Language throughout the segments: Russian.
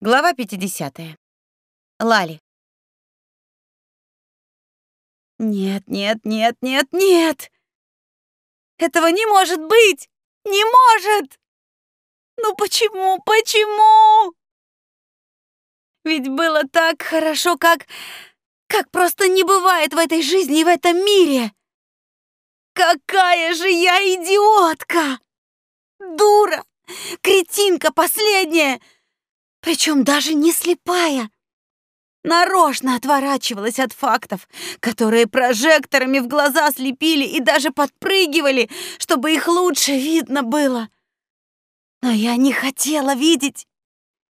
Глава 50. Лали. Нет, нет, нет, нет, нет. Этого не может быть! Не может! Ну почему, почему? Ведь было так хорошо, как... Как просто не бывает в этой жизни и в этом мире. Какая же я идиотка! Дура! Кретинка последняя! Причем даже не слепая. Нарочно отворачивалась от фактов, которые прожекторами в глаза слепили и даже подпрыгивали, чтобы их лучше видно было. Но я не хотела видеть,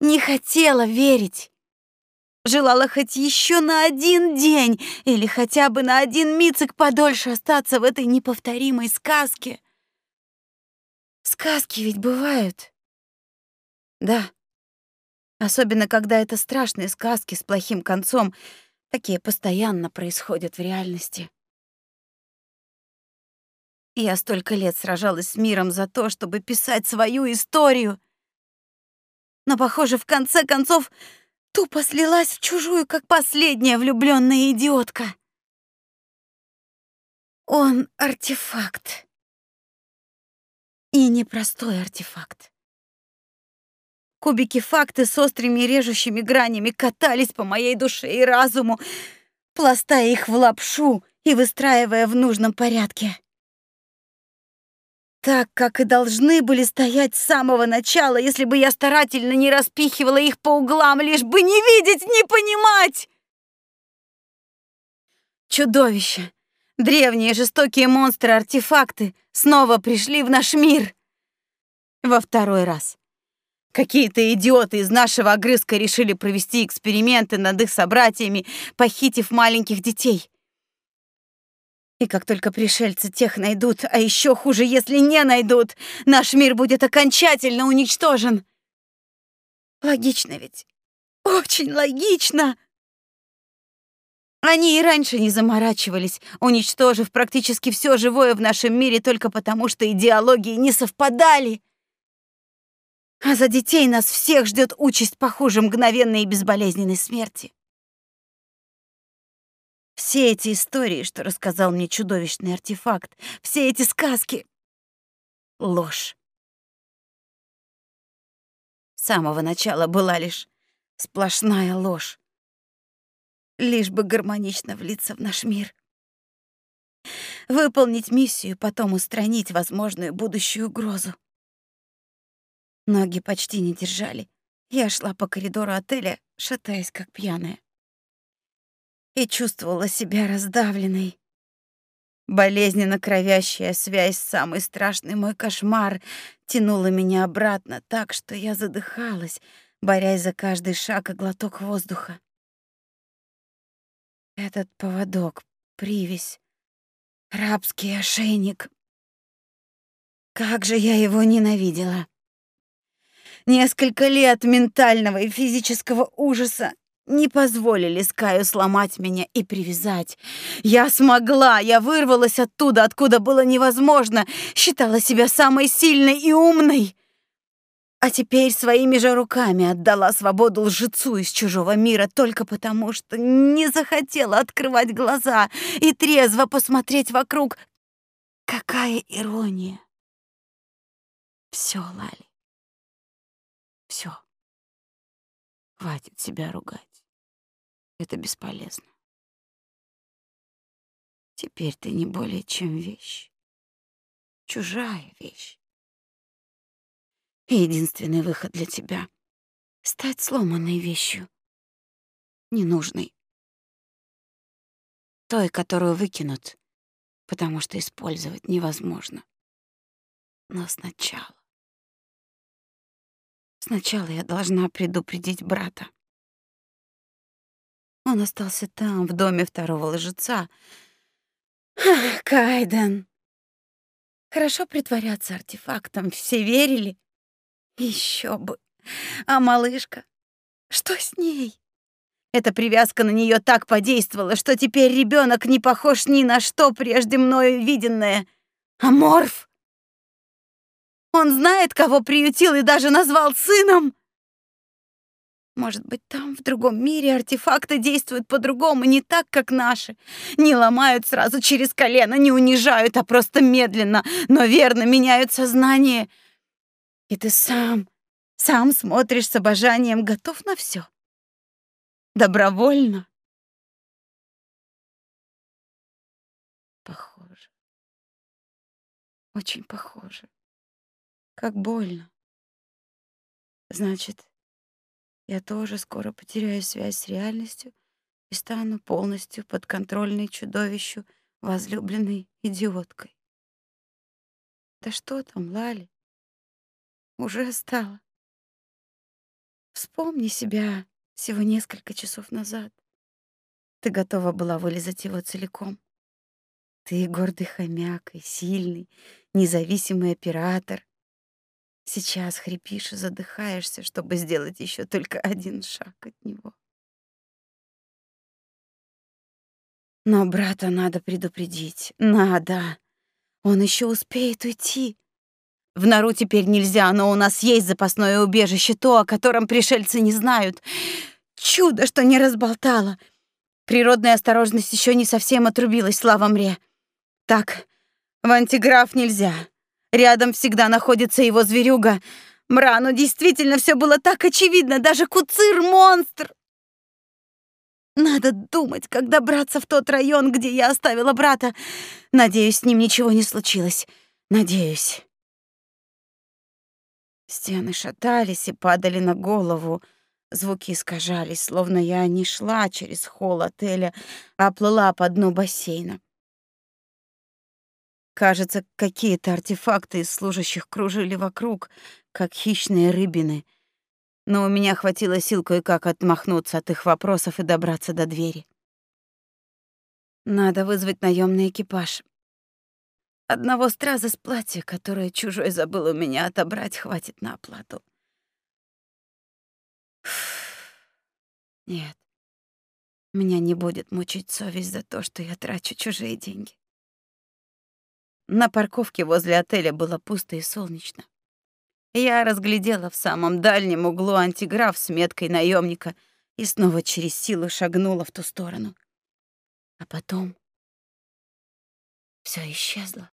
не хотела верить. Желала хоть еще на один день или хотя бы на один мицик подольше остаться в этой неповторимой сказке. Сказки ведь бывают. Да. Особенно, когда это страшные сказки с плохим концом. Такие постоянно происходят в реальности. Я столько лет сражалась с миром за то, чтобы писать свою историю. Но, похоже, в конце концов тупо слилась в чужую, как последняя влюбленная идиотка. Он артефакт. И непростой артефакт. Кубики факты с острыми режущими гранями катались по моей душе и разуму, пластая их в лапшу и выстраивая в нужном порядке. Так, как и должны были стоять с самого начала, если бы я старательно не распихивала их по углам, лишь бы не видеть, не понимать. Чудовища, древние жестокие монстры-артефакты снова пришли в наш мир. Во второй раз. Какие-то идиоты из нашего огрызка решили провести эксперименты над их собратьями, похитив маленьких детей. И как только пришельцы тех найдут, а еще хуже, если не найдут, наш мир будет окончательно уничтожен. Логично ведь? Очень логично. Они и раньше не заморачивались, уничтожив практически все живое в нашем мире только потому, что идеологии не совпадали. А за детей нас всех ждет участь похуже мгновенной и безболезненной смерти. Все эти истории, что рассказал мне чудовищный артефакт, все эти сказки — ложь. С самого начала была лишь сплошная ложь. Лишь бы гармонично влиться в наш мир. Выполнить миссию, потом устранить возможную будущую угрозу. Ноги почти не держали. Я шла по коридору отеля, шатаясь как пьяная. И чувствовала себя раздавленной. Болезненно кровящая связь, самый страшный мой кошмар, тянула меня обратно так, что я задыхалась, борясь за каждый шаг и глоток воздуха. Этот поводок, привязь, рабский ошейник. Как же я его ненавидела. Несколько лет ментального и физического ужаса не позволили Скаю сломать меня и привязать. Я смогла, я вырвалась оттуда, откуда было невозможно, считала себя самой сильной и умной. А теперь своими же руками отдала свободу лжецу из чужого мира только потому, что не захотела открывать глаза и трезво посмотреть вокруг. Какая ирония! Все, Лали. Все. Хватит себя ругать. Это бесполезно. Теперь ты не более чем вещь. Чужая вещь. И единственный выход для тебя — стать сломанной вещью. Ненужной. Той, которую выкинут, потому что использовать невозможно. Но сначала Сначала я должна предупредить брата. Он остался там, в доме второго лжеца. Кайден. Хорошо притворяться артефактом, все верили. Еще бы. А малышка? Что с ней? Эта привязка на нее так подействовала, что теперь ребенок не похож ни на что прежде мною виденное. Аморф! Он знает, кого приютил и даже назвал сыном. Может быть, там, в другом мире, артефакты действуют по-другому, не так, как наши. Не ломают сразу через колено, не унижают, а просто медленно, но верно меняют сознание. И ты сам, сам смотришь с обожанием, готов на все. Добровольно. Похоже. Очень похоже. Как больно. Значит, я тоже скоро потеряю связь с реальностью и стану полностью подконтрольной чудовищу, возлюбленной идиоткой. Да что там, Лали? Уже стало. Вспомни себя всего несколько часов назад. Ты готова была вылезать его целиком. Ты гордый хомяк и сильный, независимый оператор, Сейчас хрипишь и задыхаешься, чтобы сделать еще только один шаг от него. Но брата надо предупредить. Надо. Он еще успеет уйти. В нору теперь нельзя, но у нас есть запасное убежище, то, о котором пришельцы не знают. Чудо, что не разболтала. Природная осторожность еще не совсем отрубилась, слава мре. Так, в антиграф нельзя. Рядом всегда находится его зверюга. Мрану действительно все было так очевидно, даже куцир — монстр. Надо думать, как добраться в тот район, где я оставила брата. Надеюсь, с ним ничего не случилось. Надеюсь. Стены шатались и падали на голову. Звуки искажались, словно я не шла через холл отеля, а плыла по дну бассейна. Кажется, какие-то артефакты из служащих кружили вокруг, как хищные рыбины. Но у меня хватило сил кое-как отмахнуться от их вопросов и добраться до двери. Надо вызвать наемный экипаж. Одного страза с платья, которое чужой забыл у меня отобрать, хватит на оплату. Нет, меня не будет мучить совесть за то, что я трачу чужие деньги. На парковке возле отеля было пусто и солнечно. Я разглядела в самом дальнем углу антиграф с меткой наемника и снова через силу шагнула в ту сторону. А потом все исчезло.